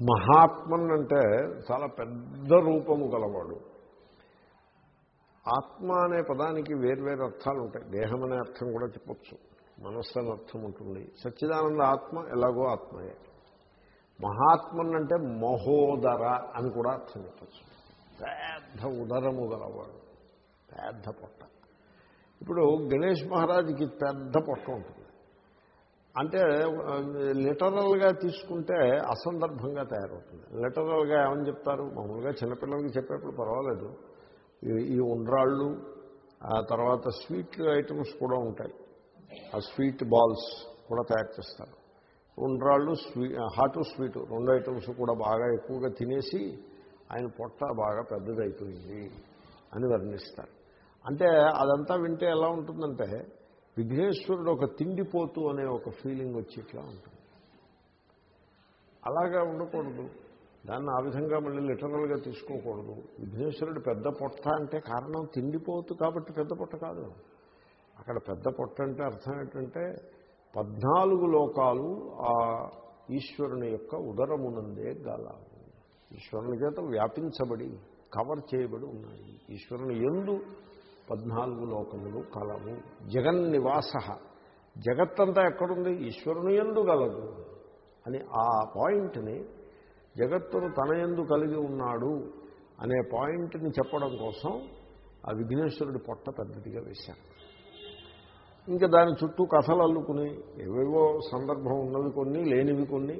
మహాత్మన్ అంటే చాలా పెద్ద రూపము గలవాడు. ఆత్మ అనే పదానికి వేర్వేరు అర్థాలు ఉంటాయి. దేహం అనే అర్థం కూడా చెప్పచ్చు. మనస్సు అనే అర్థం ఉంటుంది. సచ్చిదానంద ఆత్మ ఎలాగో ఆత్మయే. మహాత్మన్ అంటే మహోదర అని కూడా అర్థం చెప్పచ్చు. పెద్ద ఉదరము గలవాడు. పెద్ద పొట్ట. ఇప్పుడు గణేష్ మహారాజ్కి పెద్ద పొట్ట ఉంటుంది. అంటే లిటరల్గా తీసుకుంటే అసందర్భంగా తయారవుతుంది. లిటరల్గా ఏమని చెప్తారు? మామూలుగా చిన్నపిల్లలకి చెప్పేప్పుడు పర్వాలేదు. ఈ- ఉండ్రాళ్ళు ఆ తర్వాత స్వీట్ ఐటమ్స్ కూడా ఉంటాయి. ఆ స్వీట్ బాల్స్ కూడా తయారు చేస్తారు. ఉండ్రాళ్ళు స్వీ హాటు స్వీటు రెండు ఐటమ్స్ కూడా బాగా ఎక్కువగా తినేసి ఆయన పొట్ట బాగా పెద్దదైపోయింది అని వర్ణిస్తారు. అంటే అదంతా వింటే ఎలా ఉంటుందంటే విఘ్నేశ్వరుడు ఒక తిండిపోతు అనే ఒక ఫీలింగ్ వచ్చి ఇట్లా ఉంటుంది. అలాగా ఉండకూడదు. దాన్ని ఆ విధంగా మళ్ళీ లిటరల్గా తీసుకోకూడదు. విఘ్నేశ్వరుడు పెద్ద పొట్ట అంటే కారణం తిండిపోతు కాబట్టి పెద్ద పొట్ట కాదు. అక్కడ పెద్ద పొట్ట అంటే అర్థం ఏంటంటే పద్నాలుగు లోకాలు ఆ ఈశ్వరుని యొక్క ఉదరమునందే గలవు. ఈశ్వరుని చేత వ్యాపించబడి కవర్ చేయబడి ఉన్నాయి. ఈశ్వరుని ఎందు పద్నాలుగు లోకములు కలవు. జగన్నివాస. జగత్తంతా ఎక్కడుంది? ఈశ్వరుని ఎందు గలదు అని ఆ పాయింట్ని జగత్తును తన ఎందు కలిగి ఉన్నాడు అనే పాయింట్ని చెప్పడం కోసం ఆ విఘ్నేశ్వరుడి పొట్ట పెద్దదిగా వేశారు. ఇంకా దాని చుట్టూ కథలు అల్లుకుని ఏవేవో సందర్భం ఉన్నవి కొన్ని లేనివి కొన్ని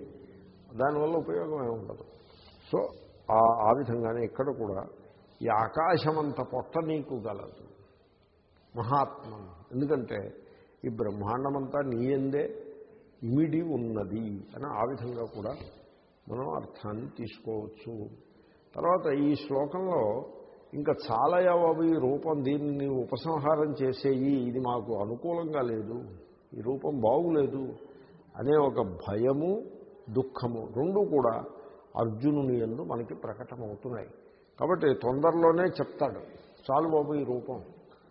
దానివల్ల ఉపయోగం ఏమి ఉండదు. సో ఆ ఆ విధంగానే ఇక్కడ కూడా ఈ ఆకాశమంత పొట్ట నీకు గలదు. మహాత్మం. ఎందుకంటే ఈ బ్రహ్మాండమంతా నీయందే ఇమిడి ఉన్నది అని ఆ విధంగా కూడా మనం అర్థాన్ని తీసుకోవచ్చు. తర్వాత ఈ శ్లోకంలో ఇంకా చాలయవవి రూపం దీన్ని ఉపసంహారం చేసేయి ఇది మాకు అనుకూలంగా లేదు ఈ రూపం బాగులేదు అనే ఒక భయము దుఃఖము రెండు కూడా అర్జునుని ఎందు మనకి ప్రకటమవుతున్నాయి. కాబట్టి తొందరలోనే చెప్తాడు చాలు బాబు ఈ రూపం.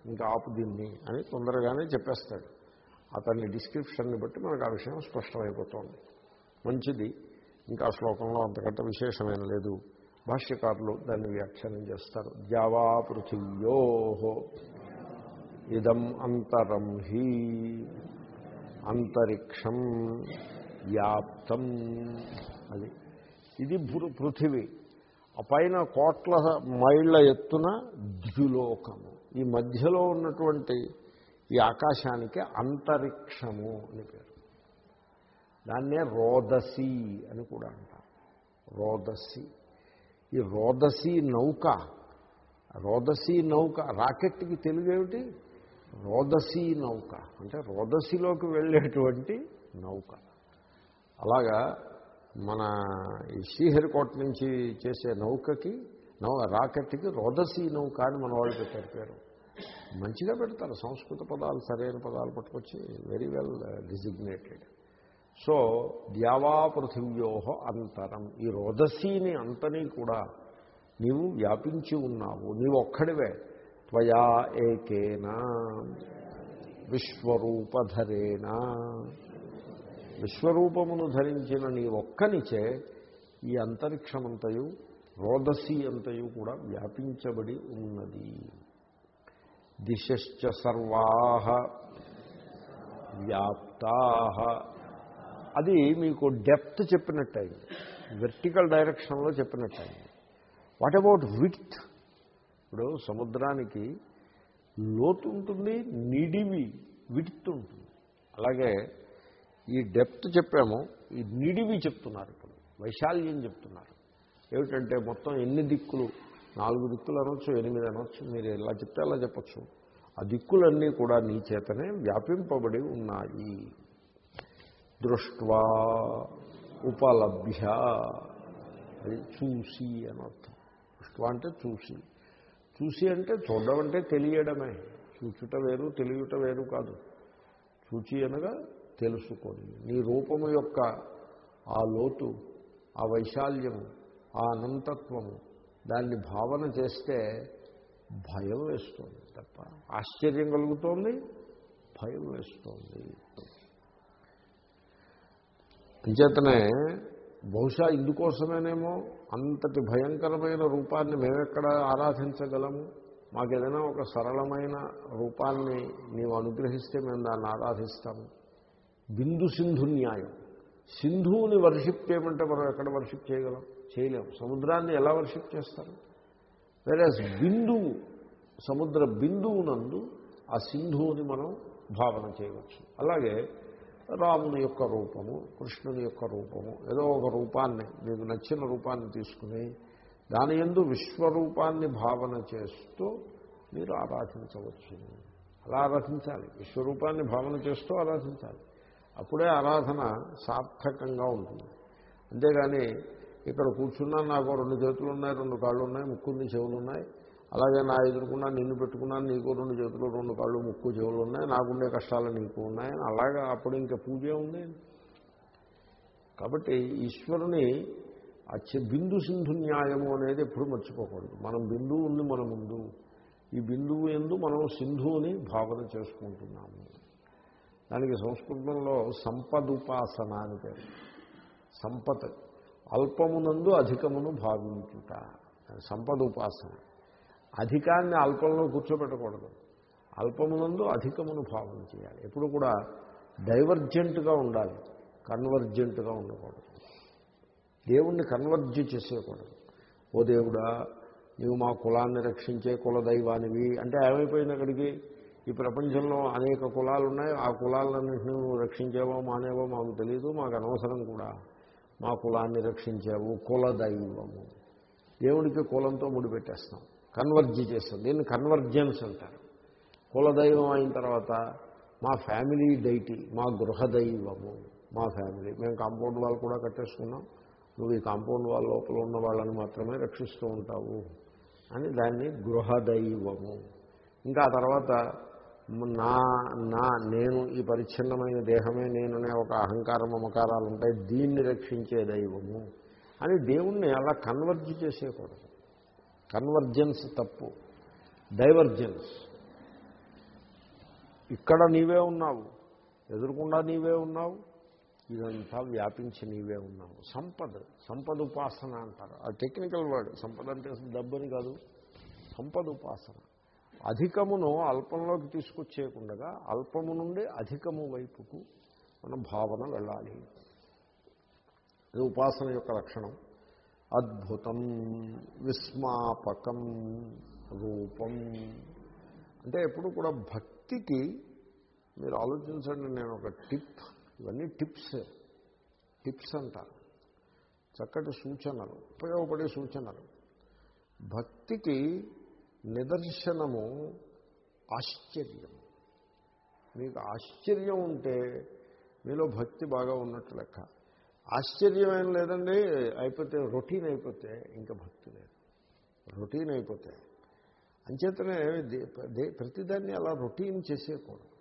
ఇంకా ఆపు దీన్ని అని తొందరగానే చెప్పేస్తాడు. అతని డిస్క్రిప్షన్ని బట్టి మనకు ఆ విషయం స్పష్టమైపోతుంది. మంచిది. ఇంకా శ్లోకంలో అంతకంటే విశేషమైన లేదు. భాష్యకారులు దాన్ని వ్యాఖ్యానం చేస్తారు. జావా పృథివ్యో ఇదం అంతరం హి అంతరిక్షం వ్యాప్తం అది. ఇది పృథివీ. ఆ పైన కోట్ల మైళ్ళ ఎత్తున ద్యులోకం. ఈ మధ్యలో ఉన్నటువంటి ఈ ఆకాశానికి అంతరిక్షము అని పేరు. దాన్నే రోదసి అని కూడా అంటారు. రోదసి. ఈ రోదసి నౌక. రోదసి నౌక. రాకెట్కి తెలుగు ఏమిటి? రోదసి నౌక. అంటే రోదసిలోకి వెళ్ళేటువంటి నౌక. అలాగా మన ఈ శ్రీహరికోట నుంచి చేసే నౌకకి నౌ రాకెట్కి రోదసి నౌక అని మన వాళ్ళు పెట్టారు పేరు. మంచిగా పెడతారు. సంస్కృత పదాలు సరైన పదాలు పట్టుకొచ్చి వెరీ వెల్ డిజిగ్నేటెడ్ సో ద్యావా పృథివ్యోహ అంతరం. ఈ రోదసీని అంతని కూడా నీవు వ్యాపించి ఉన్నావు. నీవు ఒక్కడివే త్వయా ఏకేనా? విశ్వరూపధరేణ విశ్వరూపమును ధరించిన నీ ఒక్కనిచే ఈ అంతరిక్షమంతయు రోదసి అంతయు కూడా వ్యాపించబడి ఉన్నది. దిశశ్చ సర్వా వ్యాప్తా అది మీకు డెప్త్ చెప్పినట్టయింది. వెర్టికల్ డైరెక్షన్లో చెప్పినట్టయింది. వాట్ అబౌట్ విత్ ఇప్పుడు సముద్రానికి లోతు ఉంటుంది నిడివి విడ్త్ ఉంటుంది. అలాగే ఈ డెప్త్ చెప్పాము ఈ నిడివి చెప్తున్నారు ఇప్పుడు. వైశాల్యం చెప్తున్నారు. ఏమిటంటే మొత్తం ఎన్ని దిక్కులు? నాలుగు దిక్కులు అనొచ్చు ఎనిమిది అనొచ్చు మీరు ఎలా చెప్తే అలా చెప్పచ్చు. ఆ దిక్కులన్నీ కూడా నీ చేతనే వ్యాపింపబడి ఉన్నాయి. దృష్వా ఉపలభ్య. అది చూసి అనర్థం అర్థం. అంటే చూసి. చూసి అంటే చూడడం అంటే తెలియడమే. చూచుట వేరు తెలియట వేరు కాదు. చూచి అనగా తెలుసుకొని. నీ రూపము యొక్క ఆ లోతు ఆ వైశాల్యము ఆ అనంతత్వము దాన్ని భావన చేస్తే భయం వేస్తుంది తప్ప ఆశ్చర్యం కలుగుతోంది భయం వేస్తోంది. అంచేతనే బహుశా ఇందుకోసమేనేమో అంతటి భయంకరమైన రూపాన్ని మేమెక్కడ ఆరాధించగలము? మాకేదైనా ఒక సరళమైన రూపాన్ని నీవు అనుగ్రహిస్తే మేము దాన్ని ఆరాధిస్తాము. బిందు సింధు న్యాయం. సింధువుని వర్షిప్ చేయమంటే మనం ఎక్కడ వర్షిప్ చేయగలం? చేయలేము. సముద్రాన్ని ఎలా వర్షిప్ చేస్తారు? వేరే బిందువు సముద్ర బిందువునందు ఆ సింధువుని మనం భావన చేయవచ్చు. అలాగే రాముని యొక్క రూపము కృష్ణుని యొక్క రూపము ఏదో ఒక రూపాన్ని మీకు నచ్చిన రూపాన్ని తీసుకుని దాని ఎందు విశ్వరూపాన్ని భావన చేస్తూ మీరు ఆరాధించవచ్చు. అలా ఆరాధించాలి. విశ్వరూపాన్ని భావన చేస్తూ ఆరాధించాలి. అప్పుడే ఆరాధన సార్థకంగా ఉంటుంది. అంతేగాని ఇక్కడ కూర్చున్నాను నాకు రెండు చేతులు ఉన్నాయి రెండు కాళ్ళు ఉన్నాయి ముక్కుంది చెవులు ఉన్నాయి అలాగే నా ఎదుర్కొన్నా నిన్ను పెట్టుకున్నాను నీకు రెండు చేతులు రెండు కాళ్ళు ముక్కు చెవులు ఉన్నాయి నాకుండే కష్టాలు నీకు ఉన్నాయి. అలాగా అప్పుడు ఇంకా పూజే ఉంది. కాబట్టి ఈశ్వరుని ఆ బిందు సింధు న్యాయము అనేది ఎప్పుడు మర్చిపోకూడదు. మనం బిందువు ఉంది మన ముందు. ఈ బిందువు ఎందు మనం సింధువుని భావన చేసుకుంటున్నాము. దానికి సంస్కృతంలో సంపదుపాసన అని పేరు. సంపత్. అల్పమునందు అధికమును భావించుట. సంపద ఉపాసన అధికాన్ని అల్పంలో కూర్చోబెట్టకూడదు అల్పమునందు అధికమును భావించేయాలి. ఎప్పుడు కూడా డైవర్జెంట్గా ఉండాలి. కన్వర్జెంట్గా ఉండకూడదు. దేవుణ్ణి కన్వర్జ్ చేసేయకూడదు. ఓ దేవుడా నీవు మా కులాన్ని రక్షించే కులదైవానివి. అంటే ఏమైపోయింది అక్కడికి? ఈ ప్రపంచంలో అనేక కులాలు ఉన్నాయి ఆ కులాలన్నింటినీ నువ్వు రక్షించేవో మానేవో మాకు తెలియదు మాకు అనవసరం కూడా. మా కులాన్ని రక్షించావు కుల దైవము. దేవుడికి కులంతో ముడిపెట్టేస్తాం. కన్వర్జ్ చేస్తాం. దీన్ని కన్వర్జెన్స్ అంటారు. కులదైవం అయిన తర్వాత మా ఫ్యామిలీ డైటీ మా గృహదైవము మా ఫ్యామిలీ. మేము కాంపౌండ్ వాళ్ళు కూడా కట్టేసుకున్నాం. నువ్వు ఈ కాంపౌండ్ వాళ్ళ లోపల ఉన్న వాళ్ళని మాత్రమే రక్షిస్తూ ఉంటావు అని దాన్ని గృహదైవము ఇంకా ఆ తర్వాత నా నా నేను ఈ పరిచ్ఛిన్నమైన దేహమే నేననే ఒక అహంకార మమకారాలు ఉంటాయి దీన్ని రక్షించే దైవము అని దేవుణ్ణి అలా కన్వర్జ్ చేసేయకూడదు. కన్వర్జెన్స్ తప్పు. డైవర్జెన్స్. ఇక్కడ నీవే ఉన్నావు. ఎదురుకుండా నీవే ఉన్నావు. ఇదంతా వ్యాపించి నీవే ఉన్నావు. సంపద. సంపద ఉపాసన అంటారు. ఆ టెక్నికల్ వర్డ్. సంపద అంటే డబ్బని కాదు. సంపద ఉపాసన అధికమును అల్పంలోకి తీసుకొచ్చేయకుండా అల్పము నుండి అధికము వైపుకు మనం భావన వెళ్ళాలి. ఇది ఉపాసన యొక్క లక్షణం. అద్భుతం విస్మాపకం రూపం. అంటే ఎప్పుడు కూడా భక్తికి మీరు ఆలోచించండి నేను ఒక టిప్ ఇవన్నీ టిప్స్. టిప్స్ అంటారు. చక్కటి సూచనలు ఉపయోగపడే సూచనలు. భక్తికి నిదర్శనము ఆశ్చర్యం. మీకు ఆశ్చర్యం ఉంటే మీలో భక్తి బాగా ఉన్నట్టు లెక్క. ఆశ్చర్యం ఏం లేదండి అయిపోతే రొటీన్ అయిపోతే ఇంకా భక్తి లేదు. రొటీన్ అయిపోతే. అంచేతనే ప్రతిదాన్ని అలా రొటీన్ చేసేయకూడదు.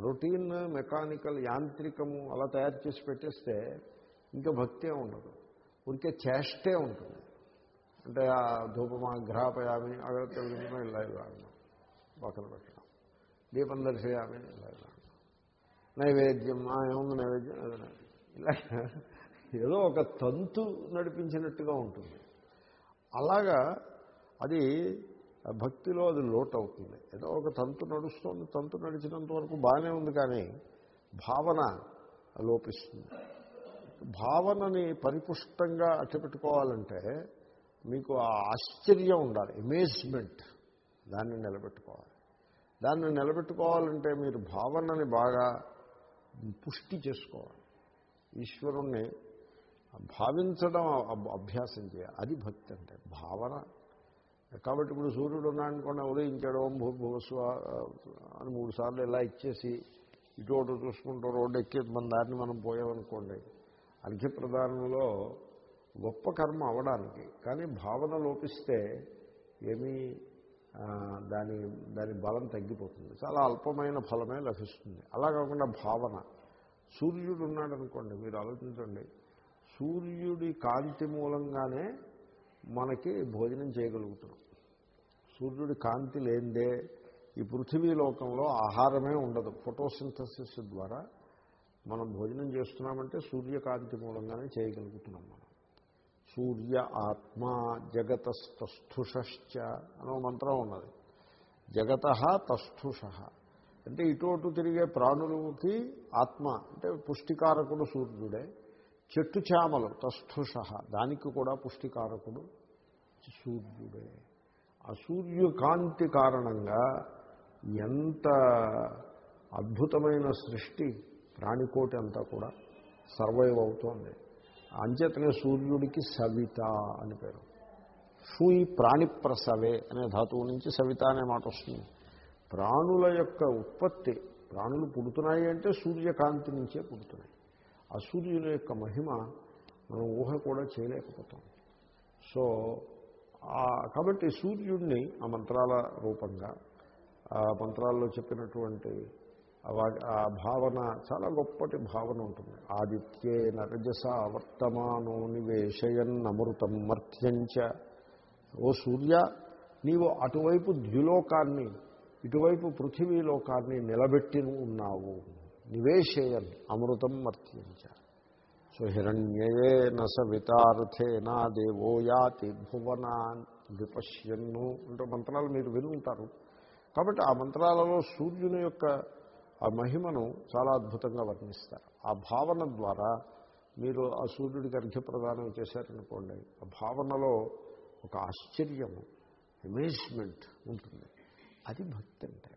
రొటీన్ మెకానికల్ యాంత్రికము అలా తయారు చేసి పెట్టేస్తే ఇంకా భక్తే ఉండదు. ఉరికే చేష్టే ఉంటుంది. అంటే ఆ ధూపమా ఘ్రాపయామి అగరత్వం ఇలా ఇవ్వడం పక్కన పెట్టడం. దీపం దర్శయామి ఇలా నైవేద్యం నైవేద్యం ఏముంది నైవేద్యం? ఏదైనా ఇలా ఏదో ఒక తంతు నడిపించినట్టుగా ఉంటుంది. అలాగా అది భక్తిలో అది లోట్ అవుతుంది ఏదో ఒక తంతు నడుస్తుంది తంతు నడిచినంత వరకు బాగానే ఉంది కానీ భావన లోపిస్తుంది. భావనని పరిపుష్టంగా అట్టపెట్టుకోవాలంటే మీకు ఆ ఆశ్చర్యం ఉండాలి అమేజ్మెంట్ దాన్ని నిలబెట్టుకోవాలి. దాన్ని నిలబెట్టుకోవాలంటే మీరు భావనని బాగా పుష్టి చేసుకోవాలి. ఈశ్వరుణ్ణి భావించడం అభ్యాసం చేయాలి. అది భక్తి అంటే భావన. కాబట్టి ఇప్పుడు సూర్యుడు ఉన్నాడనుకోండి ఉదయించాడు ఓం భూభువస్వ అని మూడు సార్లు ఇలా ఇచ్చేసి ఇటు చూసుకుంటూ రోడ్డు ఎక్కి మన దారిని మనం పోయామనుకోండి అర్ఘ్యప్రదానంలో గొప్ప కర్మ అవడానికి కానీ భావన లోపిస్తే ఏమీ దాని దాని బలం తగ్గిపోతుంది. చాలా అల్పమైన ఫలమే లభిస్తుంది. అలా కాకుండా భావన. సూర్యుడు ఉన్నాడనుకోండి మీరు ఆలోచించండి. సూర్యుడి కాంతి మూలంగానే మనకి భోజనం చేయగలుగుతున్నాం. సూర్యుడి కాంతి లేదే ఈ పృథివీ లోకంలో ఆహారమే ఉండదు. ఫోటోసింథసిస్ ద్వారా మనం భోజనం చేస్తున్నామంటే సూర్యకాంతి మూలంగానే చేయగలుగుతున్నాం మనం. సూర్య ఆత్మ జగతస్థుషశ్చ అనో మంత్రం ఉన్నది. జగత తస్థుష. అంటే ఇటు అటు తిరిగే ప్రాణులకి ఆత్మ అంటే పుష్టికారకుడు సూర్యుడే చెట్టు చామలు తస్థుష దానికి కూడా పుష్టికారకుడు సూర్యుడే. ఆ సూర్యకాంతి కారణంగా ఎంత అద్భుతమైన సృష్టి ప్రాణికోటి అంతా కూడా సర్వైవ్ అవుతోంది. అంచేతనే సూర్యుడికి సవిత అని పేరు. సూయి ప్రాణిప్రసవే అనే ధాతువు నుంచి సవిత అనే మాట వస్తుంది. ప్రాణుల యొక్క ఉత్పత్తి ప్రాణులు పుడుతున్నాయి అంటే సూర్యకాంతి నుంచే పుడుతున్నాయి. ఆ సూర్యుని యొక్క మహిమ మనం ఊహ కూడా చేయలేకపోతాం. సో కాబట్టి సూర్యుడిని ఆ మంత్రాల రూపంగా ఆ మంత్రాల్లో చెప్పినటువంటి ఆ భావన చాలా గొప్పటి భావన ఉంటుంది. ఆదిత్యే నరజస వర్తమానో నివేశయన్నమృతం మర్త్యంచ. ఓ సూర్య నీవు అటువైపు ద్యులోకాన్ని ఇటువైపు పృథివీలోకాన్ని నిలబెట్టి ఉన్నావు. నివేశయన్ అమృతం మర్త్యంచ. సో హిరణ్యయే నసవితార్థేనా దేవో యాతి భువనాన్ విపశ్యన్ను అంటే మంత్రాలు మీరు వినుంటారు. కాబట్టి ఆ మంత్రాలలో సూర్యుని యొక్క ఆ మహిమను చాలా అద్భుతంగా వర్ణిస్తారు. ఆ భావన ద్వారా మీరు ఆ సూర్యుడికి అర్ఘ్యప్రదానం చేశారనుకోండి ఆ భావనలో ఒక ఆశ్చర్యము అమేజ్మెంట్ ఉంటుంది. అది భక్తి అంటే.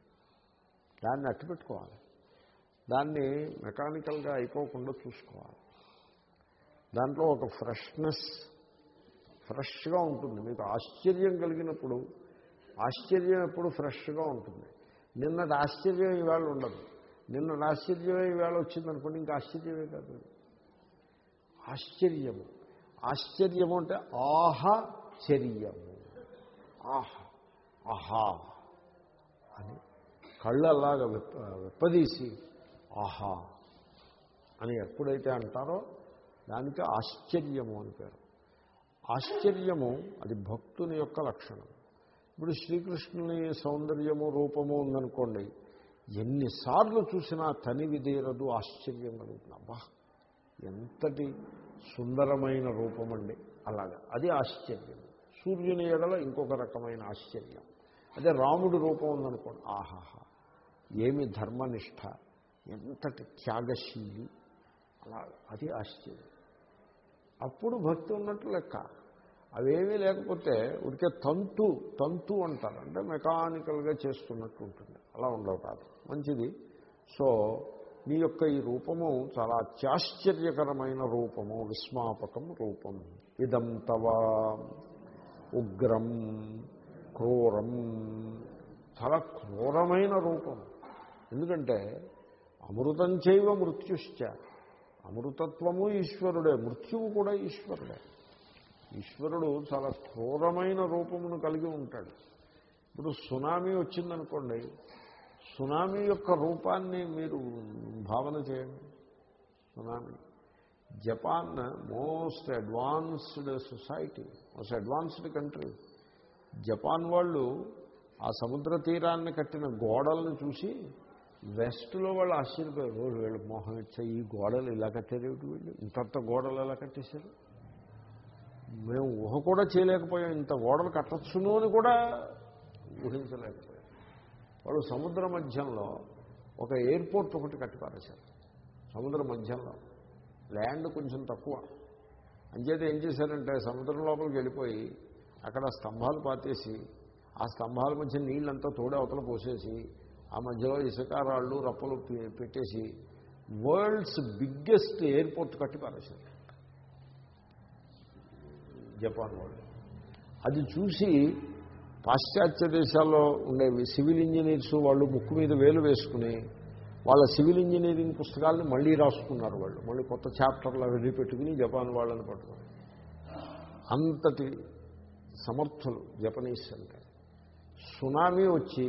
దాన్ని అట్టుపెట్టుకోవాలి. దాన్ని మెకానికల్గా అయిపోకుండా చూసుకోవాలి. దాంట్లో ఒక ఫ్రెష్నెస్ ఫ్రెష్గా ఉంటుంది. మీకు ఆశ్చర్యం కలిగినప్పుడు ఆశ్చర్యం ఎప్పుడు ఫ్రెష్గా ఉంటుంది. నిన్నటి ఆశ్చర్యం ఇవాళ ఉండదు. నిన్న ఆశ్చర్యమే వేళ వచ్చిందనుకోండి ఇంకా ఆశ్చర్యమే కాదు. ఆశ్చర్యము. ఆశ్చర్యము అంటే ఆహచర్యము ఆహా ఆహా అని కళ్ళల్లాగా విప్ప విప్పదీసి ఆహా అని ఎప్పుడైతే అంటారో దానికి ఆశ్చర్యము అని పేరు. ఆశ్చర్యము అది భక్తుని యొక్క లక్షణం. ఇప్పుడు శ్రీకృష్ణుని సౌందర్యము రూపము ఉందనుకోండి ఎన్నిసార్లు చూసినా తనివి తీరదు ఆశ్చర్యం కలుగుతుంది. అబ్బా ఎంతటి సుందరమైన రూపం అండి అలాగా. అది ఆశ్చర్యం. సూర్యుని ఎడల ఇంకొక రకమైన ఆశ్చర్యం. అదే రాముడి రూపం ఉందనుకోండి ఆహాహా ఏమి ధర్మనిష్ట ఎంతటి త్యాగశీలి. అలా అది ఆశ్చర్యం. అప్పుడు భక్తి ఉన్నట్టు లెక్క. అవేమీ లేకపోతే ఉడికే తంతు తంతు అంటారు అంటే మెకానికల్గా చేస్తున్నట్టు ఉంటుంది అలా ఉండవు కాదు. మంచిది. సో మీ యొక్క ఈ రూపము చాలా అత్యాశ్చర్యకరమైన రూపము విస్మాపకం రూపం. ఇదం తవ ఉగ్రం క్రూరం. చాలా క్రూరమైన రూపం. ఎందుకంటే అమృతం చైవ మృత్యుశ్చ. అమృతత్వము ఈశ్వరుడే మృత్యువు కూడా ఈశ్వరుడే. ఈశ్వరుడు చాలా క్రూరమైన రూపమును కలిగి ఉంటాడు. ఇప్పుడు సునామీ వచ్చిందనుకోండి సునామీ యొక్క రూపాన్ని మీరు భావన చేయండి. Tsunami. Japan most advanced society most advanced country. Japan వాళ్ళు ఆ సముద్ర తీరాన్ని కట్టిన గోడలను చూసి వెస్ట్లో వాళ్ళు ఆశ్చర్యపోయారు. వీళ్ళు మోహం ఇచ్చా ఈ గోడలు ఇలా కట్టారు వీళ్ళు. ఇంతంత గోడలు ఎలా కట్టేశారు? మేము ఊహ కూడా చేయలేకపోయాం. ఇంత ఓడలు కట్టచ్చును అని కూడా ఊహించలేకపోయాం. వాళ్ళు సముద్ర మధ్యంలో ఒక ఎయిర్పోర్ట్ ఒకటి కట్టిపారేశారు సముద్ర మధ్యంలో. ల్యాండ్ కొంచెం తక్కువ. అంచేత ఏం చేశారంటే సముద్రం లోపలికి వెళ్ళిపోయి అక్కడ స్తంభాలు పాతేసి ఆ స్తంభాల మధ్య నీళ్ళంతా తోడే అవతల పోసేసి ఆ మధ్యలో ఇసుకారాళ్ళు రప్పలు పెట్టేసి వరల్డ్స్ బిగ్గెస్ట్ ఎయిర్పోర్ట్ కట్టి పారేశారు. జపాన్ వాళ్ళు అది చూసి పాశ్చాత్య దేశాల్లో ఉండే సివిల్ ఇంజనీర్స్ వాళ్ళు ముక్కు మీద వేలు వేసుకుని వాళ్ళ సివిల్ ఇంజనీరింగ్ పుస్తకాలను మళ్ళీ రాసుకున్నారు వాళ్ళు. మళ్ళీ కొత్త చాప్టర్లు వెళ్ళి పెట్టుకుని జపాన్ వాళ్ళని పట్టుకుని అంతటి సమర్థులు జపనీస్ అంటే సునామీ వచ్చి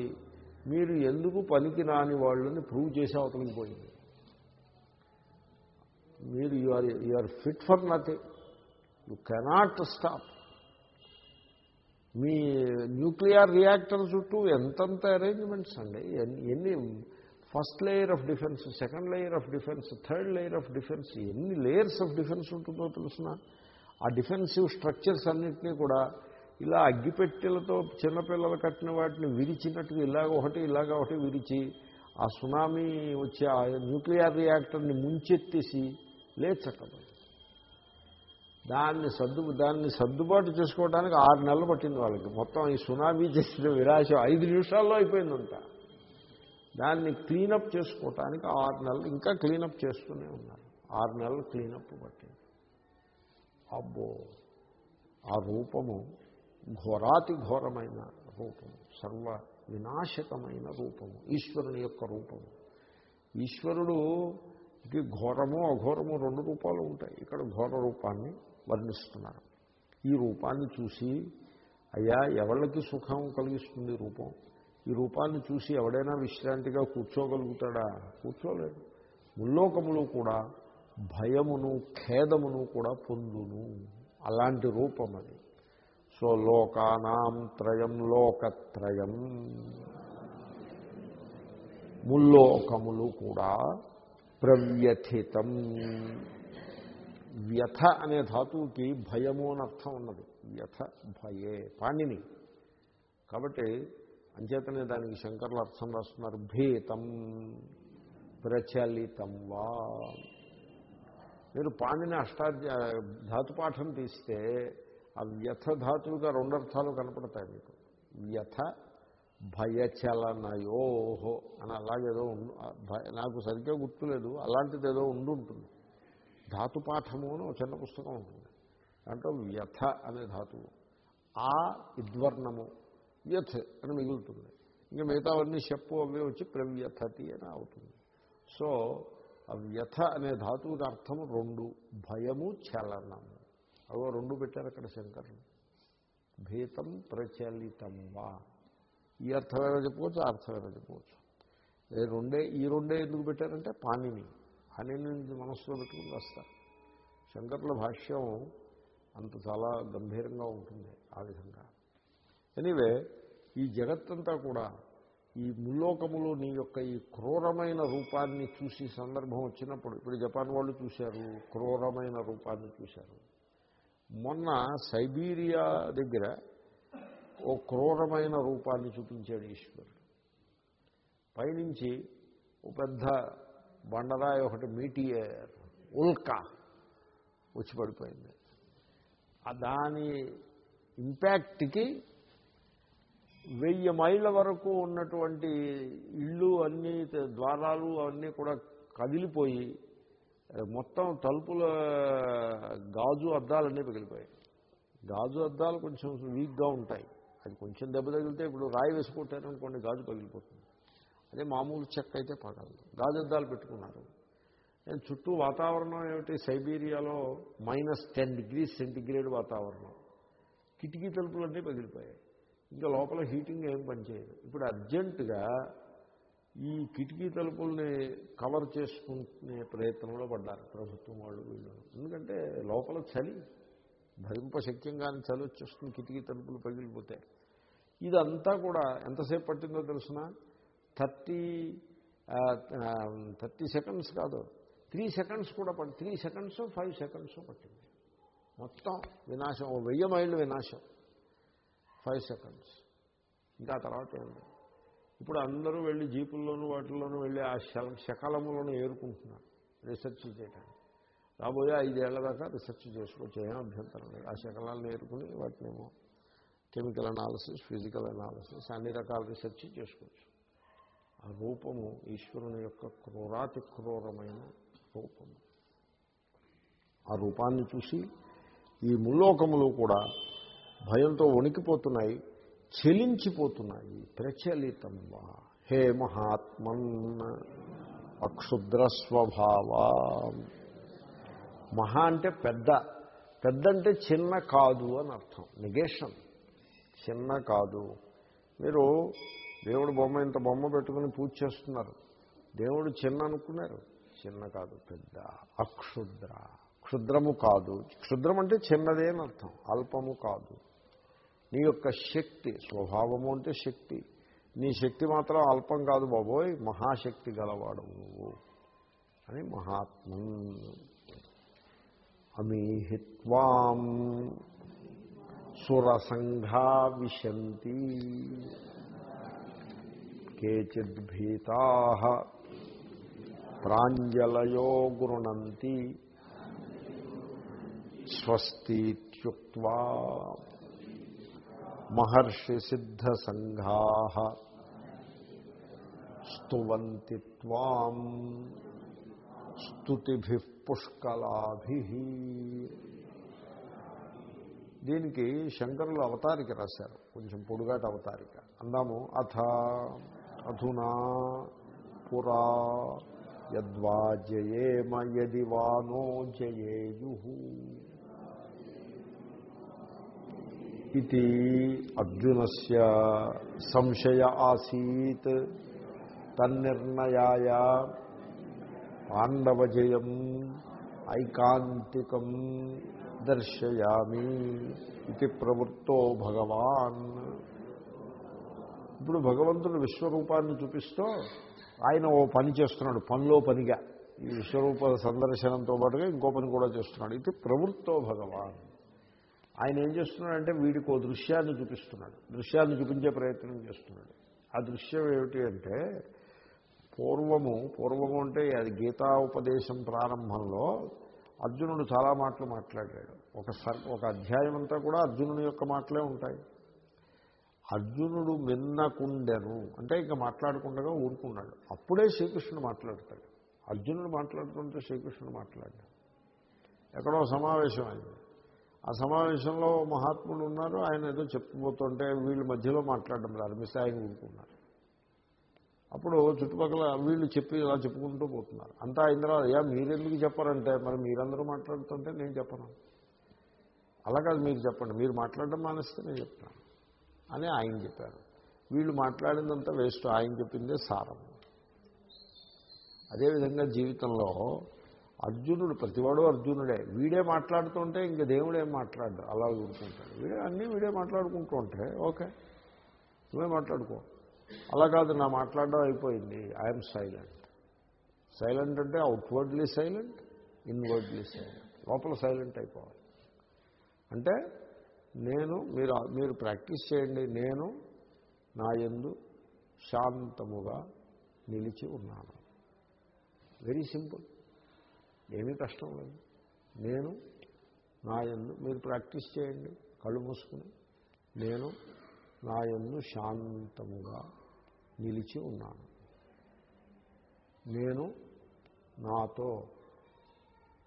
మీరు ఎందుకు పనికి రాని వాళ్ళని ప్రూవ్ చేసే అవతలికి పోయింది. మీరు you are you are fit for nothing. You cannot stop. Me nuclear reactor చుట్టూ ఎంతంత అరేంజ్మెంట్స్ అండి? ఎన్ని first layer of defence second layer of defence third layer of defence ఎన్ని లేయర్స్ ఆఫ్ డిఫెన్స్ ఉంటుందో తెలుసిన? ఆ డిఫెన్సివ్ స్ట్రక్చర్స్ అన్నింటినీ కూడా ఇలా అగ్గిపెట్టెలతో చిన్నపిల్లలు కట్టిన వాటిని విరిచినట్టుగా ఇలాగ ఒకటి ఇలాగ ఒకటి విరిచి ఆ సునామీ వచ్చే ఆ న్యూక్లియర్ రియాక్టర్ని ముంచెత్తేసి లేచక్కదు దాన్ని సర్దు దాన్ని సర్దుబాటు చేసుకోవడానికి ఆరు నెలలు పట్టింది వాళ్ళకి. మొత్తం ఈ సునామీ చేసిన విరాశం ఐదు నిమిషాల్లో అయిపోయిందంట. దాన్ని క్లీనప్ చేసుకోవటానికి ఆరు నెలలు ఇంకా క్లీనప్ చేస్తూనే ఉన్నారు. ఆరు నెలలు క్లీనప్ పట్టింది. అబ్బో! ఆ రూపము ఘోరాతి ఘోరమైన రూపము సర్వ వినాశకమైన రూపము ఈశ్వరుని యొక్క రూపము. ఈశ్వరుడుకి ఘోరము అఘోరము రెండు రూపాలు ఉంటాయి. ఇక్కడ ఘోర రూపాన్ని వర్ణిస్తున్నారు. ఈ రూపాన్ని చూసి అయ్యా ఎవళ్ళకి సుఖం కలిగిస్తుంది రూపం? ఈ రూపాన్ని చూసి ఎవడైనా విశ్రాంతిగా కూర్చోగలుగుతాడా? కూర్చోలేడు ముల్లోకములు కూడా భయమును ఖేదమును కూడా పొందును. అలాంటి రూపం అది. సో లోకానాం త్రయం లోకత్రయం. ముల్లోకములు కూడా ప్రవ్యథితం. వ్యథ అనే ధాతువుకి భయము అని అర్థం ఉన్నది. వ్యథ భయే పాణిని. కాబట్టి అంచేతనే దానికి శంకర్లు అర్థం రాస్తున్నారు. భీతం ప్రచలితం వా. మీరు పాణిని అష్టాధ్య ధాతుపాఠం తీస్తే ఆ వ్యథ ధాతువుగా రెండు అర్థాలు కనపడతాయి మీకు. వ్యథ భయచలనయోహో అని అలాగేదో ఉండు నాకు సరిగ్గా గుర్తులేదు. అలాంటిది ఏదో ఉండుంటుంది. ధాతుపాఠము అని ఒక చిన్న పుస్తకం ఉంటుంది. దాంట్లో వ్యథ అనే ధాతువు. ఆ ఇద్వర్ణము వ్యథ్ అని మిగులుతుంది. ఇంకా మిగతావన్నీ చెప్పు అవే వచ్చి ప్రవ్యథతి అని అవుతుంది. సో ఆ వ్యథ అనే ధాతువుకి అర్థము రెండు. భయము చలనము. అవో రెండు పెట్టారు అక్కడ శంకరుడు భీతం ప్రచలితం వా. ఈ అర్థమైనా చెప్పుకోవచ్చు? ఆ అర్థమైనా చెప్పుకోవచ్చు. రెండే ఈ రెండే ఎందుకు పెట్టారంటే పాణిని. పాణిని నుంచి మనస్సులో పెట్టుకుని వస్తారు శంకర్ల భాష్యం అంత చాలా గంభీరంగా ఉంటుంది ఆ విధంగా. ఎనీవే ఈ జగత్తంతా కూడా ఈ ముల్లోకములు నీ యొక్క ఈ క్రూరమైన రూపాన్ని చూసి సందర్భం వచ్చినప్పుడు ఇప్పుడు జపాన్ వాళ్ళు చూశారు క్రూరమైన రూపాన్ని చూశారు. మొన్న సైబీరియా దగ్గర ఓ క్రూరమైన రూపాన్ని చూపించాడు ఈశ్వరుడు. పైనుంచి ఓ పెద్ద బండరాయి ఒకటి మీటియర్ ఉల్కా వచ్చి పడిపోయింది. దాని ఇంపాక్ట్కి వెయ్యి మైళ్ళ వరకు ఉన్నటువంటి ఇళ్ళు అన్నీ ద్వారాలు అన్నీ కూడా కదిలిపోయి మొత్తం తలుపుల గాజు అద్దాలన్నీ పగిలిపోయాయి. గాజు అద్దాలు కొంచెం వీక్గా ఉంటాయి. అది కొంచెం దెబ్బ తగిలితే ఇప్పుడు రాయి వేసుకుంటారనుకోండి గాజు పగిలిపోతుంది. అదే మామూలు చెక్క అయితే పగలదు. గాజద్దాలు పెట్టుకున్నారు. పెట్టుకున్నారు చుట్టూ వాతావరణం ఏమిటి? సైబీరియాలో మైనస్ టెన్ డిగ్రీస్ సెంటిగ్రేడ్ వాతావరణం. కిటికీ తలుపులన్నీ పగిలిపోయాయి. ఇంకా లోపల హీటింగ్ ఏం పనిచేయదు ఇప్పుడు అర్జెంటుగా ఈ కిటికీ తలుపుల్ని కవర్ చేసుకునే ప్రయత్నంలో పడ్డారు ప్రభుత్వం వాళ్ళు వీళ్ళు. ఎందుకంటే లోపల చలి భరింప శక్యంగానే చలి వచ్చేస్తుంది కిటికీ తలుపులు పగిలిపోతే ఇదంతా కూడా ఎంతసేపు పట్టిందో తెలిసినా? థర్టీ థర్టీ సెకండ్స్ కాదు. త్రీ సెకండ్స్ కూడా పడి త్రీ సెకండ్స్ ఫైవ్ సెకండ్స్ పట్టింది. మొత్తం వినాశం ఓ వెయ్యి మైళ్ళు వినాశం. Five seconds. ఇంకా తర్వాత ఏంటి ఇప్పుడు అందరూ వెళ్ళి జీపుల్లోనూ వాటిల్లోనూ వెళ్ళి ఆ శకలములను ఏరుకుంటున్నారు రీసెర్చ్ చేయడానికి రాబోయే ఐదేళ్ళ దాకా రీసెర్చ్ చేసుకోవచ్చు ఏం అభ్యంతరం లేదు. ఆ శకలాలను ఏరుకుని వాటినేమో కెమికల్ అనాలిసిస్ ఫిజికల్ అనాలిసిస్ అన్ని రకాల రీసెర్చ్ చేసుకోవచ్చు ఆ రూపము ఈశ్వరుని యొక్క క్రూరాతి క్రూరమైన రూపము. ఆ రూపాన్ని చూసి ఈ ముల్లోకములు కూడా భయంతో వణికిపోతున్నాయి చెలించిపోతున్నాయి. ప్రచలితంవా హే మహాత్మన్ అక్షుద్ర స్వభావ మహా అంటే పెద్ద. పెద్ద అంటే చిన్న కాదు అని అర్థం. నిగేషన్ చిన్న కాదు. మీరు దేవుడు బొమ్మ ఇంత బొమ్మ పెట్టుకుని పూజ చేస్తున్నారు. దేవుడు చిన్న అనుకున్నారు. చిన్న కాదు పెద్ద. అక్షుద్ర. క్షుద్రము కాదు. క్షుద్రం అంటే చిన్నదే అని అర్థం. అల్పము కాదు. నీ యొక్క శక్తి స్వభావము అంటే శక్తి. నీ శక్తి మాత్రం అల్పం కాదు బాబోయ్. మహాశక్తి గలవాడు నువ్వు అని మహాత్మన్ అమీహిత్వాం. సురసంఘా విశంతి కేచిద్భీతా ప్రాంజలయో గృణంతి స్వస్తిక్వా మహర్షి సిద్ధ సంఘా స్తువంతి త్వాం స్తుతిభి పుష్కలాభి దీనికి శంకరులు అవతారిక రాశారు. కొంచెం పొడుగాటి అవతారిక. అందాము అథ అధునా పురా యద్వా జయేమ యది వానో జయేయు. ఇది అర్జునస్య సంశయ ఆసీత్ తన్నిర్ణయాయ పాండవజయం ఐకాంతికం దర్శయామి. ఇది ప్రవృత్తో భగవాన్. ఇప్పుడు భగవంతుడు విశ్వరూపాన్ని చూపిస్తూ ఆయన ఓ పని చేస్తున్నాడు పనిలో పనిగా. ఈ విశ్వరూప సందర్శనంతో పాటుగా ఇంకో పని కూడా చేస్తున్నాడు. ఇది ప్రవృత్తో భగవాన్. ఆయన ఏం చేస్తున్నాడంటే వీడికి ఓ దృశ్యాన్ని చూపిస్తున్నాడు. దృశ్యాన్ని చూపించే ప్రయత్నం చేస్తున్నాడు. ఆ దృశ్యం ఏమిటి అంటే పూర్వము పూర్వము అంటే అది గీతా ఉపదేశం ప్రారంభంలో అర్జునుడు చాలా మాటలు మాట్లాడాడు. ఒక సర్ ఒక అధ్యాయం అంతా కూడా అర్జునుని యొక్క మాటలే ఉంటాయి. అర్జునుడు విన్నకుండెను. అంటే ఇంకా మాట్లాడకుండా ఊరుకున్నాడు. అప్పుడే శ్రీకృష్ణుడు మాట్లాడతాడు. అర్జునుడు మాట్లాడుతుంటే శ్రీకృష్ణుడు మాట్లాడాడు. ఎక్కడో సమావేశం అయింది. ఆ సమావేశంలో మహాత్ములు ఉన్నారు. ఆయన ఏదో చెప్పబోతుంటే వీళ్ళ మధ్యలో మాట్లాడడం ప్రారంభిస్తే ఆయన ఊరుకున్నారు. అప్పుడు చుట్టుపక్కల వీళ్ళు చెప్పి ఇలా చెప్పుకుంటూ పోతున్నారు. అంతా అయిన తర్వాత అయ్యా మీరెందుకు చెప్పారంటే? మరి మీరందరూ మాట్లాడుతుంటే నేను చెప్పను. అలా కాదు మీరు చెప్పండి. మీరు మాట్లాడడం మానేస్తే నేను చెప్తాను. అని ఆయన చెప్పారు. వీళ్ళు మాట్లాడిందంతా వేస్ట్. ఆయన చెప్పిందే సారం. అదేవిధంగా జీవితంలో అర్జునుడు ప్రతివాడు అర్జునుడే. వీడే మాట్లాడుతుంటే ఇంక దేవుడే మాట్లాడు అలా ఊరుకుంటాడు. వీడే అన్నీ వీడే మాట్లాడుకుంటూ ఉంటే ఓకే. నువ్వే మాట్లాడుకో. అలా కాదు నా మాట్లాడడం అయిపోయింది. ఐఎమ్ సైలెంట్ సైలెంట్ అంటే అవుట్వర్డ్లీ సైలెంట్ ఇన్వర్డ్లీ సైలెంట్ లోపల సైలెంట్ అయిపోవాలి. అంటే నేను మీరు మీరు ప్రాక్టీస్ చేయండి. నేను నా యందు శాంతముగా నిలిచి ఉన్నాను. Very simple. ఏమీ కష్టం లేదు. నేను నా యందు మీరు ప్రాక్టీస్ చేయండి. కళ్ళు మూసుకుని. నేను నా యందు శాంతముగా నిలిచి ఉన్నాను. నేను నాతో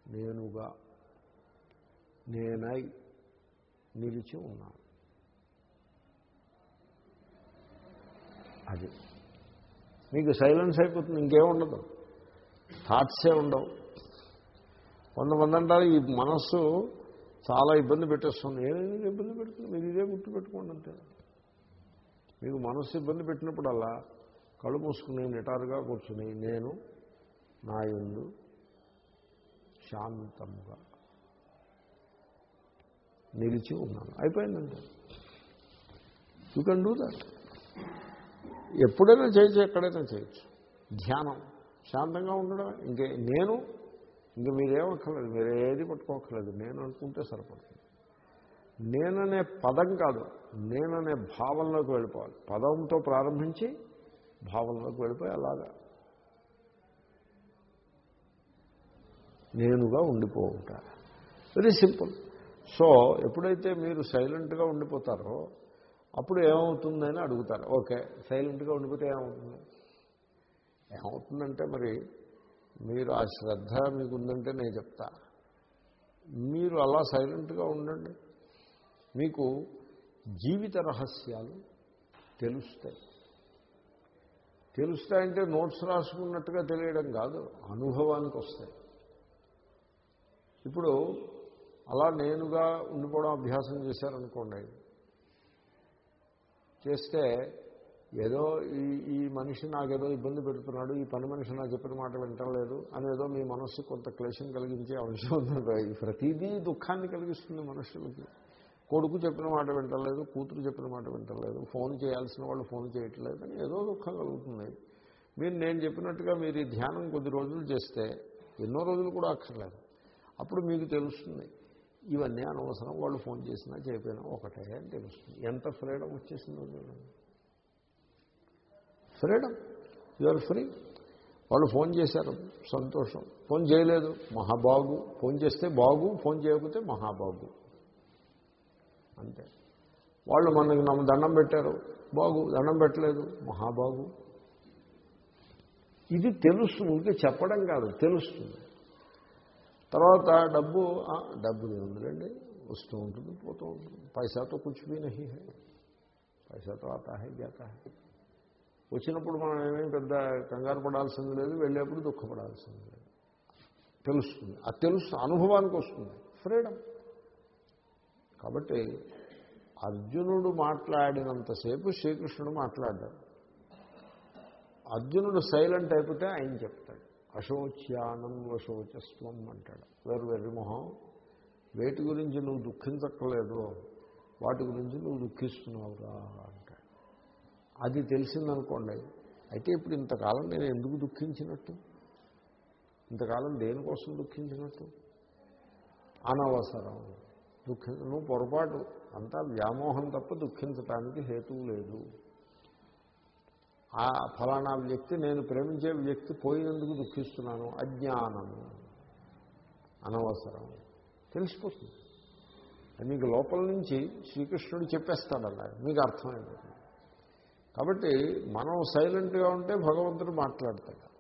నేనుగా నేనై నిలిచి ఉన్నాను అది. మీకు సైలెన్స్ అయిపోతుంది ఇంకేముండదు థాట్సే ఉండవు. కొంతమంది అంటారు ఈ మనస్సు చాలా ఇబ్బంది పెట్టేస్తుంది. ఏదైనా ఇబ్బంది పెడుతుంది? మీరు ఇదే గుర్తు పెట్టుకోండి అంతే. మీకు మనస్సు ఇబ్బంది పెట్టినప్పుడల్లా కళ్ళు మూసుకుని నిటారుగా కూర్చుని నేను నా ఎందు శాంతముగా నిలిచి ఉన్నాను. అయిపోయిందంటే యూ కెన్ డూ దట్ ఎప్పుడైనా చేయొచ్చు ఎక్కడైనా చేయొచ్చు. ధ్యానం. శాంతంగా ఉండడం. ఇంకే నేను ఇంక మీరేమక్కర్లేదు మీరేది పట్టుకోక్కర్లేదు. నేను అనుకుంటే సరిపడుతుంది. నేననే పదం కాదు నేననే భావంలోకి వెళ్ళిపోవాలి. పదంతో ప్రారంభించి భావంలోకి వెళ్ళిపోయి అలాగా. నేనుగా ఉండిపోవుంటా. వెరీ సింపుల్ సో ఎప్పుడైతే మీరు సైలెంట్గా ఉండిపోతారో అప్పుడు ఏమవుతుందని అడుగుతారు. ఓకే సైలెంట్గా ఉండిపోతే ఏమవుతుంది? ఏమవుతుందంటే మరి మీరు ఆ శ్రద్ధ మీకు ఉందంటే నేను చెప్తా. మీరు అలా సైలెంట్గా ఉండండి. మీకు జీవిత రహస్యాలు తెలుస్తాయి. తెలుస్తాయంటే నోట్స్ రాసుకున్నట్టుగా తెలియడం కాదు అనుభవానికి వస్తాయి ఇప్పుడు అలా నేనుగా ఉండిపోవడం అభ్యాసం చేశారనుకోండి చేస్తే ఏదో ఈ ఈ మనిషి నాకేదో ఇబ్బంది పెడుతున్నాడు ఈ పని మనిషి నాకు చెప్పిన మాట వింటలేదు అనేదో మీ మనస్సు కొంత క్లేశం కలిగించే అంశం ఉంది ప్రతిదీ దుఃఖాన్ని కలిగిస్తుంది మనుషులకి. కొడుకు చెప్పిన మాట వింటలేదు కూతురు చెప్పిన మాట వింటలేదు ఫోన్ చేయాల్సిన వాళ్ళు ఫోన్ చేయట్లేదు అని ఏదో దుఃఖం కలుగుతుంది. మీరు నేను చెప్పినట్టుగా మీరు ఈ ధ్యానం కొద్ది రోజులు చేస్తే ఎన్నో రోజులు కూడా అక్కర్లేదు. అప్పుడు మీకు తెలుస్తుంది. ఇవన్నీ అనవసరం వాళ్ళు ఫోన్ చేసినా చెప్పినా ఒకటే అని తెలుస్తుంది. ఎంత ఫ్రీడమ్ వచ్చేసిందో చూడండి. ఫ్రీడమ్. You're free. వాళ్ళు ఫోన్ చేశారు. సంతోషం. ఫోన్ చేయలేదు. మహాబాగు. ఫోన్ చేస్తే బాగు ఫోన్ చేయకపోతే మహాబాగు. అంతే. వాళ్ళు మనకి నమ్మ దండం పెట్టారు. బాగు. దండం పెట్టలేదు. మహాబాగు. ఇది తెలుస్తుంది ఉంటే చెప్పడం కాదు. తెలుస్తుంది. తర్వాత డబ్బు డబ్బు ఉందిలేండి వస్తూ ఉంటుంది పోతూ ఉంటుంది. పైసాతో కుచ్ నహి హై. పైసాతో ఆతా హై జాతా హై వచ్చినప్పుడు మనం ఏమేమి పెద్ద కంగారు పడాల్సింది లేదు వెళ్ళేప్పుడు దుఃఖపడాల్సింది లేదు. తెలుస్తుంది. అది తెలుసు అనుభవానికి వస్తుంది. ఫ్రీడమ్ కాబట్టి అర్జునుడు మాట్లాడినంతసేపు శ్రీకృష్ణుడు మాట్లాడ్డాడు అర్జునుడు సైలెంట్ అయిపోతే ఆయన చెప్తాడు. అశోచ్యానం వశోచస్వం అంటాడు. వేరు వెర్రి మొహం. వేటి గురించి నువ్వు దుఃఖించక్కర్లేదు. వాటి గురించి నువ్వు దుఃఖిస్తున్నావురా అంటాడు. అది తెలిసిందనుకోండి అయితే ఇప్పుడు ఇంతకాలం నేను ఎందుకు దుఃఖించినట్టు? ఇంతకాలం దేనికోసం దుఃఖించినట్టు? అనవసరం. దుఃఖి నువ్వు పొరపాటు అంతా వ్యామోహం తప్ప దుఃఖించటానికి హేతువు లేదు. ఆ ఫలానా వ్యక్తి నేను ప్రేమించే వ్యక్తి పోయినందుకు దుఃఖిస్తున్నాను. అజ్ఞానము అనవసరం. తెలిసిపోతుంది. మీకు లోపల నుంచి శ్రీకృష్ణుడు చెప్పేస్తాడు అలా. మీకు అర్థమైపోతుంది కాబట్టి మనం సైలెంట్గా ఉంటే భగవంతుడు మాట్లాడతాడు.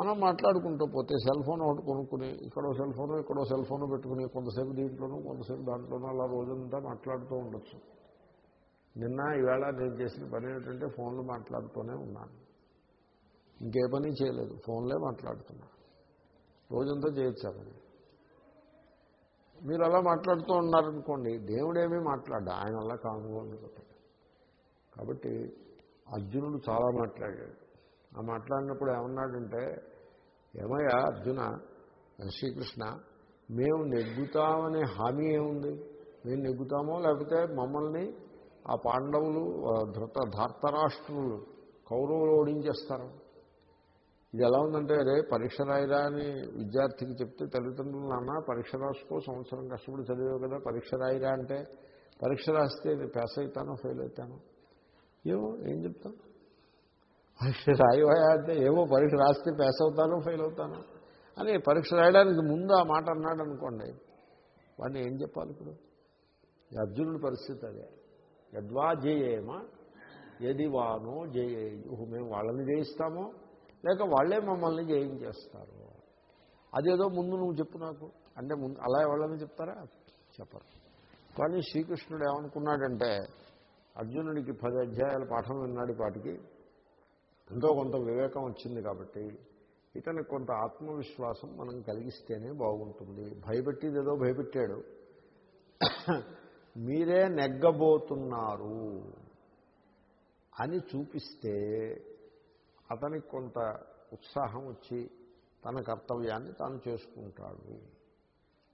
మనం మాట్లాడుకుంటూ పోతే సెల్ ఫోన్ ఒకటి కొనుక్కుని ఇక్కడో సెల్ ఫోను ఇక్కడో సెల్ ఫోను పెట్టుకుని కొంతసేపు దీంట్లోనూ కొంతసేపు దాంట్లోనూ అలా రోజంతా మాట్లాడుతూ ఉండొచ్చు. నిన్న ఈవేళ నేను చేసిన పని ఏంటంటే ఫోన్లు మాట్లాడుతూనే ఉన్నాను. ఇంకే పని చేయలేదు ఫోన్లే మాట్లాడుతున్నా. రోజంతా చేయొచ్చు పని? మీరు అలా మాట్లాడుతూ ఉన్నారనుకోండి దేవుడేమీ మాట్లాడ్డా ఆయన అలా కాముగా ఉండిపోతాడు కాబట్టి అర్జునుడు చాలా మాట్లాడాడు. ఆ మాట్లాడినప్పుడు ఏమన్నాడంటే ఏమయ్యా అర్జున శ్రీకృష్ణ మేము నెగ్గుతామనే హామీ ఏముంది? మేము నెగ్గుతామో లేకపోతే మమ్మల్ని ఆ పాండవులు ధృత ధార్తరాష్ట్రులు కౌరవులు ఓడించేస్తారు. ఇది ఎలా ఉందంటే అరే పరీక్ష రాయిరా అని విద్యార్థికి చెప్తే తల్లిదండ్రులు నాన్న పరీక్ష రాసుకో సంవత్సరం కష్టపడి చదివావు కదా పరీక్ష రాయిరా అంటే పరీక్ష రాస్తే నేను పాస్ అవుతానో ఫెయిల్ అవుతాను ఏమో ఏం చెప్తాను పరీక్ష రాయవా అంటే ఏమో పరీక్ష రాస్తే పాస్ అవుతానో ఫెయిల్ అవుతాను? అని పరీక్ష రాయడానికి ముందు ఆ మాట అన్నాడు అనుకోండి వాడిని ఏం చెప్పాలి ఇప్పుడు? అర్జునుడి పరిస్థితి అదే. యద్వా జయేమ ఏది వానో జయేయు మేము వాళ్ళని జయిస్తామో లేక వాళ్ళే మమ్మల్ని జయించేస్తారు. అదేదో ముందు నువ్వు చెప్పు నాకు. అంటే ముందు అలా వాళ్ళని చెప్తారా? చెప్పరు. కానీ శ్రీకృష్ణుడు ఏమనుకున్నాడంటే అర్జునుడికి పది అధ్యాయాల పాఠం విన్నాడు పాటికి. ఎంతో కొంత వివేకం వచ్చింది కాబట్టి ఇతనికి కొంత ఆత్మవిశ్వాసం మనం కలిగిస్తేనే బాగుంటుంది. భయపెట్టేది ఏదో భయపెట్టాడు. మీరే నెగ్గబోతున్నారు అని చూపిస్తే అతనికి కొంత ఉత్సాహం వచ్చి తన కర్తవ్యాన్ని తాను చేసుకుంటాడు.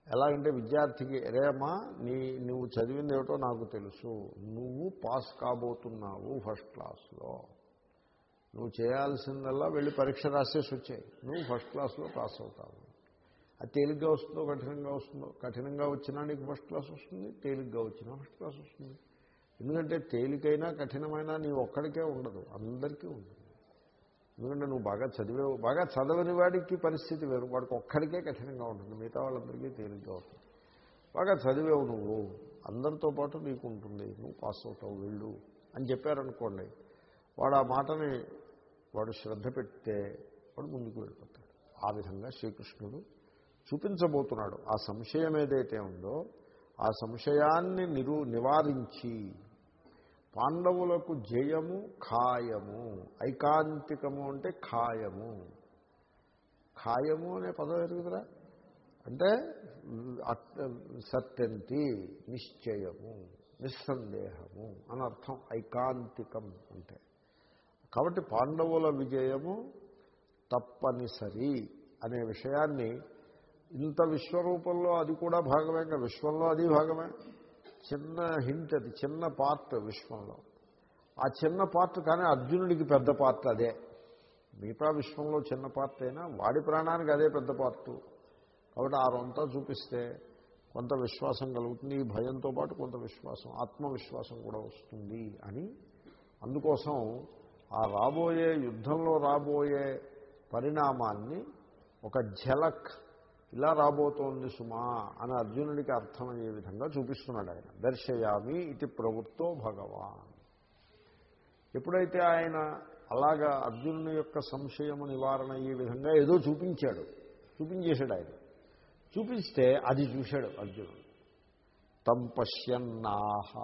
ఎలాగంటే విద్యార్థికి రేమా నీ నువ్వు చదివింది ఏమిటో నాకు తెలుసు. నువ్వు పాస్ కాబోతున్నావు ఫస్ట్ క్లాస్లో. నువ్వు చేయాల్సిందల్లా వెళ్ళి పరీక్ష రాసేసి వచ్చాయి. నువ్వు ఫస్ట్ క్లాస్లో పాస్ అవుతావు. అది తేలిగ్గా వస్తుందో కఠినంగా వస్తుందో కఠినంగా వచ్చినా నీకు ఫస్ట్ క్లాస్ వస్తుంది తేలిగ్గా వచ్చినా ఫస్ట్ క్లాస్ వస్తుంది. ఎందుకంటే తేలికైనా కఠినమైనా నీ ఒక్కడికే ఉండదు అందరికీ ఉంటుంది ఎందుకంటే నువ్వు బాగా చదివే బాగా చదవని వాడికి పరిస్థితి వేరు వాడికి ఒక్కడికే కఠినంగా ఉంటుంది మిగతా వాళ్ళందరికీ తేలిగ్గా ఉంటుంది బాగా చదివేవు నువ్వు అందరితో పాటు నీకు ఉంటుంది నువ్వు పాస్ అవుతావు వెళ్ళు అని చెప్పారనుకోండి వాడు ఆ మాటని వాడు శ్రద్ధ పెడితే వాడు ముందుకు వెళ్ళిపోతాడు. ఆ విధంగా శ్రీకృష్ణుడు చూపించబోతున్నాడు. ఆ సంశయం ఏదైతే ఉందో ఆ సంశయాన్ని నిరు నివారించి పాండవులకు జయము ఖాయము ఐకాంతికము అంటే ఖాయము. ఖాయము అనే పదం ఎరుగుదరా అంటే సత్యంతి నిశ్చయము నిస్సందేహము అని అర్థం. ఐకాంతికం అంటే. కాబట్టి పాండవుల విజయము తప్పనిసరి అనే విషయాన్ని ఇంత విశ్వరూపంలో అది కూడా భాగమే ఇంకా విశ్వంలో అది భాగమే. చిన్న హింట్ అది చిన్న పార్ట్ విశ్వంలో. ఆ చిన్న పార్ట్ కానీ అర్జునుడికి పెద్ద పార్ట్ అదే. మిగతా విశ్వంలో చిన్న పార్ట్ అయినా వాడి ప్రాణానికి అదే పెద్ద పార్టు కాబట్టి ఆ రొంతా చూపిస్తే కొంత విశ్వాసం కలుగుతుంది ఈ భయంతో పాటు కొంత విశ్వాసం ఆత్మవిశ్వాసం కూడా వస్తుంది అని. అందుకోసం ఆ రాబోయే యుద్ధంలో రాబోయే పరిణామాన్ని ఒక ఝలక్ ఇలా రాబోతోంది సుమా అని అర్జునుడికి అర్థమయ్యే విధంగా చూపిస్తున్నాడు ఆయన. దర్శయామి ఇది ప్రవృత్తో భగవాన్. ఎప్పుడైతే ఆయన అలాగా అర్జునుని యొక్క సంశయము నివారణ అయ్యే విధంగా ఏదో చూపించాడు చూపించేశాడు ఆయన. చూపిస్తే అది చూశాడు అర్జునుడు. తం పశ్యన్నాహ.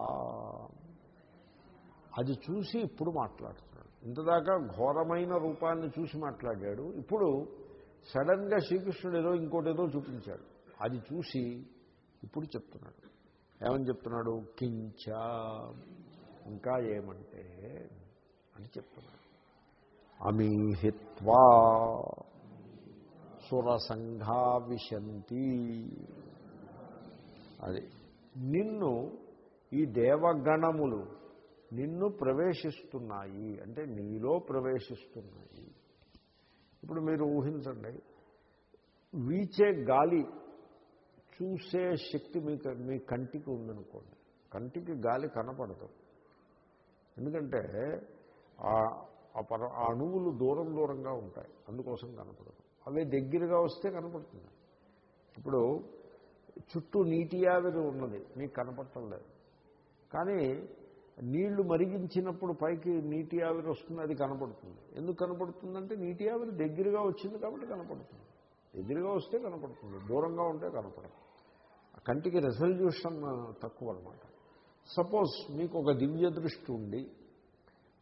అది చూసి ఇప్పుడు మాట్లాడుతున్నాడు. ఇంతదాకా ఘోరమైన రూపాన్ని చూసి మాట్లాడాడు. ఇప్పుడు సడన్గా శ్రీకృష్ణుడు ఏదో ఇంకోటి ఏదో చూపించాడు. అది చూసి ఇప్పుడు చెప్తున్నాడు. ఏమని చెప్తున్నాడు? కించ. ఇంకా ఏమంటే అని చెప్తున్నాడు. అమీహిత్వా సురసంఘా విశంతి. అది నిన్ను ఈ దేవగణములు నిన్ను ప్రవేశిస్తున్నాయి. అంటే నీలో ప్రవేశిస్తున్నాయి. ఇప్పుడు మీరు ఊహించండి వీచే గాలి చూసే శక్తి మీకు మీ కంటికి ఉందనుకోండి. కంటికి గాలి కనపడదు. ఎందుకంటే ఆ ఆ పర ఆ అణువులు దూరం దూరంగా ఉంటాయి అందుకోసం కనపడదు. అవి దగ్గరగా వస్తే కనపడుతుంది. ఇప్పుడు చుట్టూ నీటి ఆవిరి ఉన్నది మీకు కనపడటం లేదు. కానీ నీళ్ళు మరిగించినప్పుడు పైకి నీటి ఆవిరి వస్తుంది అది కనపడుతుంది. ఎందుకు కనపడుతుందంటే నీటి ఆవిరి దగ్గరగా వచ్చింది కాబట్టి కనపడుతుంది. దగ్గరగా వస్తే కనపడుతుంది దూరంగా ఉంటే కనపడదు. కంటికి రెజల్యూషన్ తక్కువ అనమాట సపోజ్ మీకు ఒక దివ్య దృష్టి ఉండి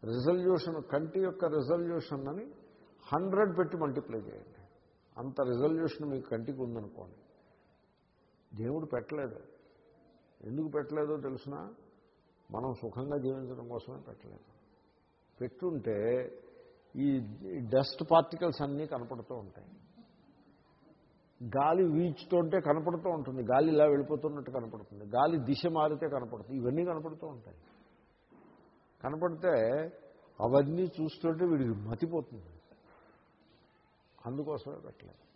రిజల్యూషన్ కంటి యొక్క రిజల్యూషన్ అని హండ్రెడ్ పెట్టి మల్టిప్లై చేయండి. అంత రిజల్యూషన్ మీకు కంటికి ఉందనుకోండి. దేవుడు పెట్టలేదు. ఎందుకు పెట్టలేదో తెలిసినా? మనం సుఖంగా జీవించడం కోసమే పెట్టలేదు. పెట్టుంటే ఈ డస్ట్ పార్టికల్స్ అన్నీ కనపడుతూ ఉంటాయి. గాలి వీచుతుంటే కనపడుతూ ఉంటుంది. గాలి ఇలా వెళ్ళిపోతున్నట్టు కనపడుతుంది. గాలి దిశ మారితే కనపడుతుంది. ఇవన్నీ కనపడుతూ ఉంటాయి. కనపడితే అవన్నీ చూస్తుంటే వీడికి మతిపోతుంది. అందుకోసమే పెట్టలేదు.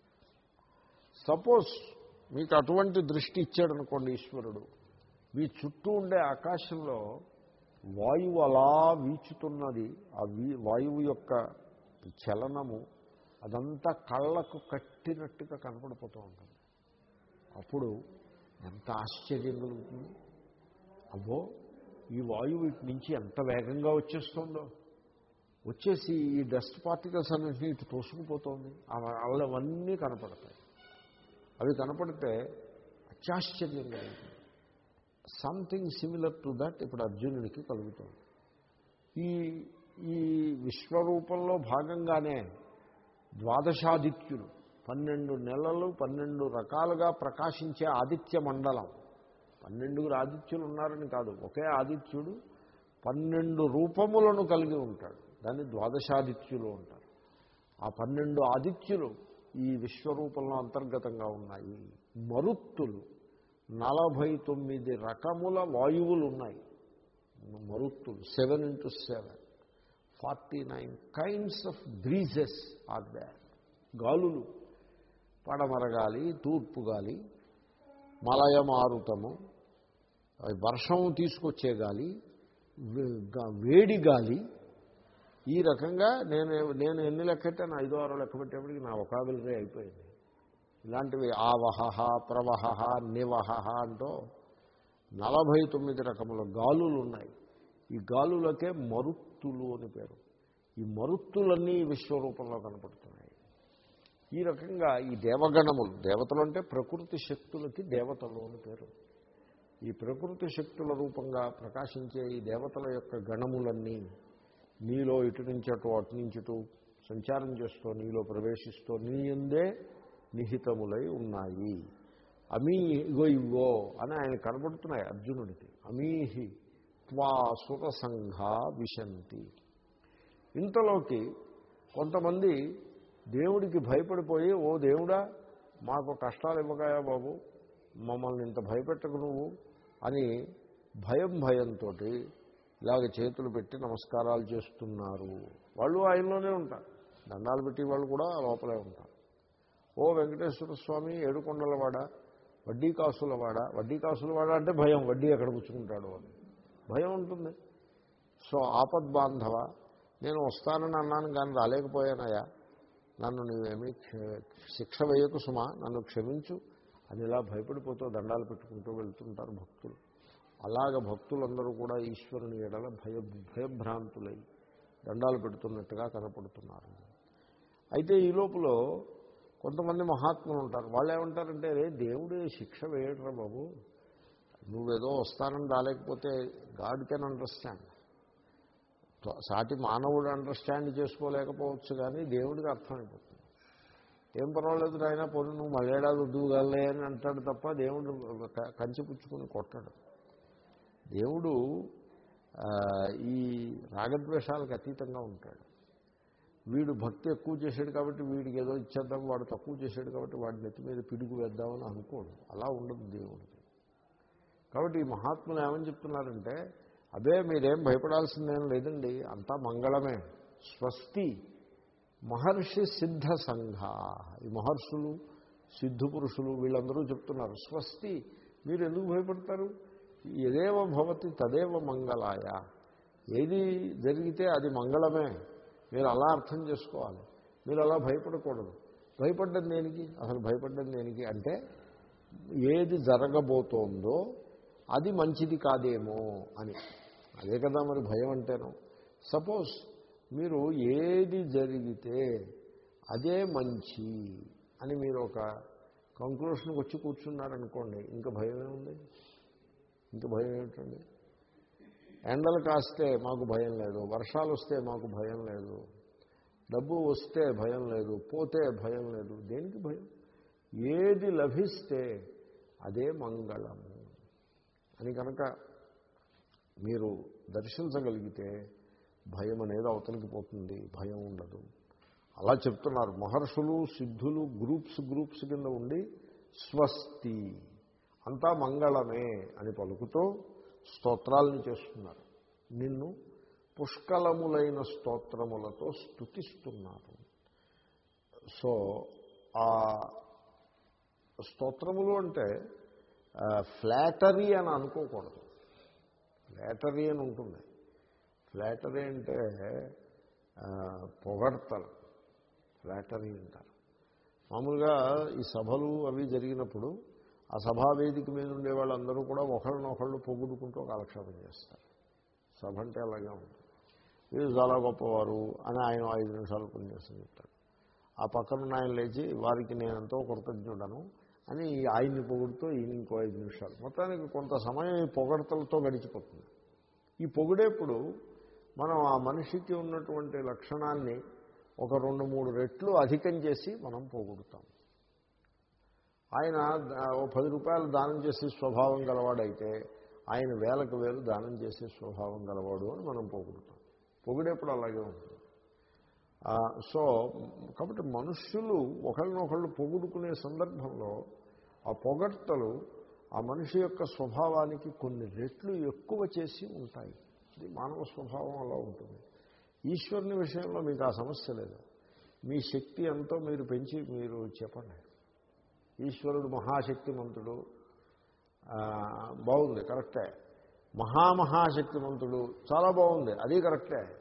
సపోజ్ మీకు అటువంటి దృష్టి ఇచ్చాడు అనుకోండి ఈశ్వరుడు. మీ చుట్టూ ఉండే ఆకాశంలో వాయువు అలా వీచుతున్నది ఆ వీ వాయువు యొక్క చలనము అదంతా కళ్ళకు కట్టినట్టుగా కనపడిపోతూ ఉంటుంది. అప్పుడు ఎంత ఆశ్చర్యం కలుగుతుంది అబ్బో ఈ వాయువు ఇటు నుంచి ఎంత వేగంగా వచ్చేస్తుందో. వచ్చేసి ఈ డస్ట్ పార్టికల్స్ అన్నింటినీ ఇటు తోసుకుపోతుంది. అవన్నీ కనపడతాయి. అవి కనపడితే అత్యాశ్చర్యం కలుగుతుంది. సంథింగ్ సిమిలర్ టు దట్ ఇప్పుడు అర్జునుడికి కలుగుతుంది. ఈ ఈ విశ్వరూపంలో భాగంగానే ద్వాదశాదిత్యులు పన్నెండు నెలలు పన్నెండు రకాలుగా ప్రకాశించే ఆదిత్య మండలం. పన్నెండుగురు ఆదిత్యులు ఉన్నారని కాదు ఒకే ఆదిత్యుడు పన్నెండు రూపములను కలిగి ఉంటాడు. దాన్ని ద్వాదశాదిత్యులు ఉంటారు ఆ పన్నెండు ఆదిత్యులు ఈ విశ్వరూపంలో అంతర్గతంగా ఉన్నాయి. మరుత్తులు. నలభై తొమ్మిది రకముల వాయువులు ఉన్నాయి మరుత్తులు. Seven into seven. Forty nine kinds of breezes are that గాలులు. పడమర గాలి తూర్పు గాలి మలయ మారుతము వర్షం తీసుకొచ్చే గాలి వేడి గాలి. ఈ రకంగా నేను నేను ఎన్ని లెక్కెట్టాను ఐదో ఆరో లెక్క పెట్టేప్పటికి నా ఒకాబిలరీ అయిపోయింది. ఇలాంటివి ఆవహ ప్రవహ నివహ అంటూ నలభై తొమ్మిది రకముల గాలులు ఉన్నాయి ఈ గాలులకే మరుత్తులు అని పేరు. ఈ మరుత్తులన్నీ విశ్వరూపంలో కనపడుతున్నాయి. ఈ రకంగా ఈ దేవగణములు దేవతలు అంటే ప్రకృతి శక్తులకి దేవతలు అని పేరు. ఈ ప్రకృతి శక్తుల రూపంగా ప్రకాశించే ఈ దేవతల యొక్క గణములన్నీ నీలో ఇటు నుంచి అటు అటు నుంచి సంచారం చేస్తూ నీలో ప్రవేశిస్తూ నీ ఎందే నిహితములై ఉన్నాయి. అమీ ఇగో ఇవ్వో అని ఆయన కనబడుతున్నాయి అర్జునుడికి. అమీహి త్వా సురసంఘ విశంతి. ఇంతలోకి కొంతమంది దేవుడికి భయపడిపోయి ఓ దేవుడా మాకు కష్టాలు ఇవ్వగాయా బాబు? మమ్మల్ని ఇంత భయపెట్టకు నువ్వు? అని భయం భయంతో ఇలాగ చేతులు పెట్టి నమస్కారాలు చేస్తున్నారు. వాళ్ళు ఆయనలోనే ఉంటారు. దండాలు పెట్టి వాళ్ళు కూడా లోపలే ఉంటారు. ఓ వెంకటేశ్వర స్వామి ఏడుకొండలవాడ వడ్డీ కాసులవాడ వడ్డీ కాసులవాడ అంటే భయం వడ్డీ ఎక్కడ పుచ్చుకుంటాడు అని. భయం ఉంటుంది. సో ఆపద్ బాంధవ నేను వస్తానని అన్నాను కానీ రాలేకపోయానయా నన్ను నువ్వేమీ శిక్ష వేయకు సుమా నన్ను క్షమించు. అని ఇలా భయపడిపోతూ దండాలు పెట్టుకుంటూ వెళ్తుంటారు భక్తులు. అలాగ భక్తులందరూ కూడా ఈశ్వరుని ఎడల భయ భయభ్రాంతులై దండాలు పెడుతున్నట్టుగా కనపడుతున్నారు. అయితే ఈ లోపల కొంతమంది మహాత్ములు ఉంటారు. వాళ్ళు ఏమంటారంటే రే దేవుడు శిక్ష వేయడరా బాబు. నువ్వేదో వస్తానని రాలేకపోతే గాడ్ కెన్ అండర్స్టాండ్ సాటి మానవుడు అండర్స్టాండ్ చేసుకోలేకపోవచ్చు కానీ దేవుడికి అర్థమైపోతుంది. ఏం పర్వాలేదు నాయన పోనీ నువ్వు మళ్ళేడాది ఉద్యోగాలే అని అంటాడు తప్ప దేవుడు క- కంచి పుచ్చుకుని కొట్టాడు. దేవుడు ఈ రాగద్వేషాలకు అతీతంగా ఉంటాడు. వీడు భక్తి ఎక్కువ చేశాడు కాబట్టి వీడికి ఏదో ఇచ్చేద్దాం వాడు తక్కువ చేశాడు కాబట్టి వాడి నెత్తి మీద పిడుగు వేద్దామని అనుకోడు. అలా ఉండదు దేవుడికి కాబట్టి ఈ మహాత్ములు ఏమని చెప్తున్నారంటే అదే మీరేం భయపడాల్సిందేం లేదండి అంతా మంగళమే. స్వస్తి మహర్షి సిద్ధ సంఘ. ఈ మహర్షులు సిద్ధు పురుషులు వీళ్ళందరూ చెప్తున్నారు స్వస్తి. మీరు ఎందుకు భయపడతారు? ఎదేవ భవతి తదేవ మంగళాయ. ఏది జరిగితే అది మంగళమే. మీరు అలా అర్థం చేసుకోవాలి. మీరు అలా భయపడకూడదు. భయపడ్డం దేనికి? అసలు భయపడ్డం దేనికి అంటే ఏది జరగబోతోందో అది మంచిది కాదేమో అని. అదే కదా మరి భయం అంటేను. సపోజ్ మీరు ఏది జరిగితే అదే మంచి అని మీరు ఒక కంక్లూషన్కి వచ్చి కూర్చున్నారనుకోండి ఇంకా భయం ఏముంది ఇంకా భయం ఏమిటండి ఎండలు కాస్తే మాకు భయం లేదు వర్షాలు వస్తే మాకు భయం లేదు డబ్బు వస్తే భయం లేదు పోతే భయం లేదు దేనికి భయం? ఏది లభిస్తే అదే మంగళము. అని కనుక మీరు దర్శించగలిగితే భయం అనేది అవతలికి పోతుంది భయం ఉండదు. అలా చెప్తున్నారు. మహర్షులు సిద్ధులు గ్రూప్స్ గ్రూప్స్ కింద ఉండి స్వస్తి అంతా మంగళమే అని పలుకుతూ స్తోత్రాలను చేస్తున్నారు. నిన్ను పుష్కలములైన స్తోత్రములతో స్థుతిస్తున్నారు సో ఆ స్తోత్రములు అంటే ఫ్లాటరీ అని అనుకోకూడదు. ఫ్లాటరీ అని ఉంటుంది. ఫ్లాటరీ అంటే ఆ, ఫ్లాటరీ అంటారు. మామూలుగా ఈ సభలు అవి జరిగినప్పుడు ఆ సభా వేదిక మీద ఉండే వాళ్ళందరూ కూడా ఒకళ్ళనొకళ్ళు పొగుడుకుంటూ కాలక్షేపం చేస్తారు. సభ అంటే అలాగే ఉంటుంది. వీరు చాలా గొప్పవారు అని ఆయన ఐదు నిమిషాలు పనిచేస్తూ చెప్తాడు. ఆ పక్కన ఆయన లేచి వారికి నేను ఎంతో కృతజ్ఞుడను అని ఈ ఆయన్ని పొగుడుతూ ఈయన ఇంకో ఐదు నిమిషాలు. మొత్తానికి కొంత సమయం ఈ పొగడతలతో గడిచిపోతుంది. ఈ పొగిడేప్పుడు మనం ఆ మనిషికి ఉన్నటువంటి లక్షణాన్ని ఒక రెండు మూడు రెట్లు అధికం చేసి మనం పోగొడతాం. ఆయన ఓ పది రూపాయలు దానం చేసే స్వభావం గలవాడైతే ఆయన వేలకు వేలు దానం చేసే స్వభావం గలవాడు అని మనం పొగుడుతాం. పొగిడేప్పుడు అలాగే ఉంటుంది. సో కాబట్టి మనుష్యులు ఒకరినొకళ్ళు పొగుడుకునే సందర్భంలో ఆ పొగడ్తలు ఆ మనిషి యొక్క స్వభావానికి కొన్ని రెట్లు ఎక్కువ చేసి ఉంటాయి. ఇది మానవ స్వభావం అలా ఉంటుంది. ఈశ్వరుని విషయంలో మీకు ఆ సమస్య లేదు. మీ శక్తి ఎంతో మీరు పెంచి మీరు చెప్పండి. ఈశ్వరుడు మహాశక్తిమంతుడు. బాగుంది కరెక్టే. మహామహాశక్తిమంతుడు చాలా బాగుంది అది కరెక్టే.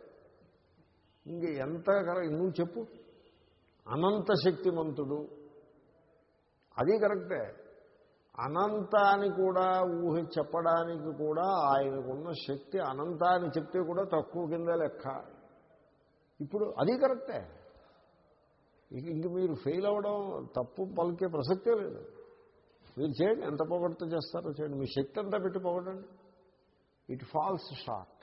ఇంక ఎంత కరెక్ట్ నువ్వు చెప్పు. అనంత శక్తిమంతుడు అది కరెక్టే. అనంతాన్ని కూడా ఊహ చెప్పడానికి కూడా ఆయనకున్న శక్తి అనంతాన్ని అని చెప్తే కూడా తక్కువ కింద లెక్క. ఇప్పుడు అది కరెక్టే. ఇక ఇంక మీరు ఫెయిల్ అవ్వడం తప్పు పలికే ప్రసక్తే లేదు. మీరు చేయండి ఎంత పొగడ్త చేస్తారో చేయండి. మీ శక్తి అంతా పెట్టి పొగడండి. ఇట్ ఫాల్స్ షార్ట్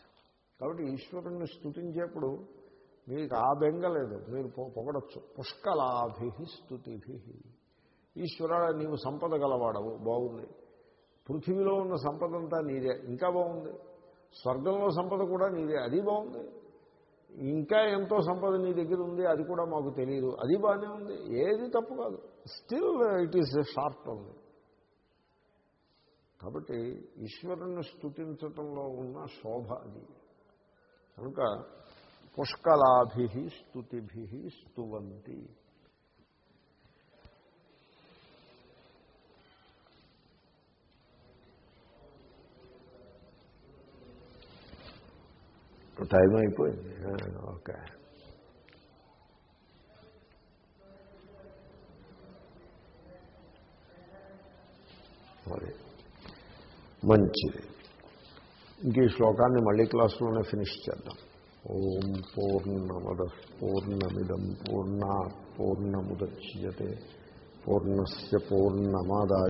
కాబట్టి ఈశ్వరుణ్ణి స్థుతించేప్పుడు మీకు ఆ బెంగ లేదు. మీరు పొ- పొగడొచ్చు. పుష్కలాభి స్థుతిభి ఈశ్వర నీవు సంపద గలవాడవు బాగుంది. పృథివీలో ఉన్న సంపద అంతా నీదే ఇంకా బాగుంది. స్వర్గంలో సంపద కూడా నీదే అది బాగుంది. ఇంకా ఎంతో సంపద నీ దగ్గర ఉంది అది కూడా మాకు తెలియదు. అది బాగానే ఉంది. ఏది తప్పు కాదు. స్టిల్ ఇట్ ఈస్ షార్ట్ ఉంది కాబట్టి ఈశ్వరుని స్థుతించటంలో ఉన్న శోభ అది. కనుక పుష్కలాభి స్థుతిభి స్తువంతి. టైం అయిపోయింది ఓకే మరి మంచిది ఇంక ఈ శ్లోకాన్ని మళ్ళీ క్లాసులోనే ఫినిష్ చేద్దాం ఓం పూర్ణమద పూర్ణమిదం పూర్ణా పూర్ణముద్యతే పూర్ణస్ పూర్ణమాదాయ